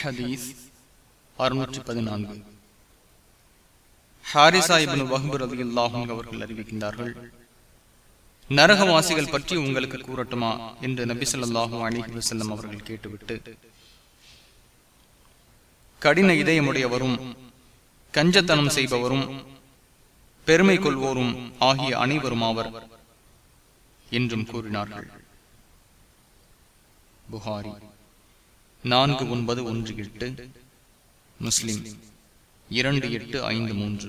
ஹதீஸ் அறுநூற்றி பதினான்கு ஹாரிசா இபின் வஹபு ரவி அல்லாஹும் அவர்கள் அறிவிக்கின்றார்கள் நரகவாசிகள் பற்றி உங்களுக்கு கூறட்டுமா என்று நபி சொல்லாஹு அலிஹி வசல்லம் அவர்கள் கேட்டுவிட்டு கடின இதயமுடையவரும் கஞ்சத்தனம் செய்பவரும் பெருமை கொள்வோரும் ஆகிய அனைவரும் ஆவர் என்றும் கூறினார்கள். புகாரி. நான்கு ஒன்பது ஒன்று எட்டு முஸ்லிம் இரண்டு எட்டு ஐந்து மூன்று.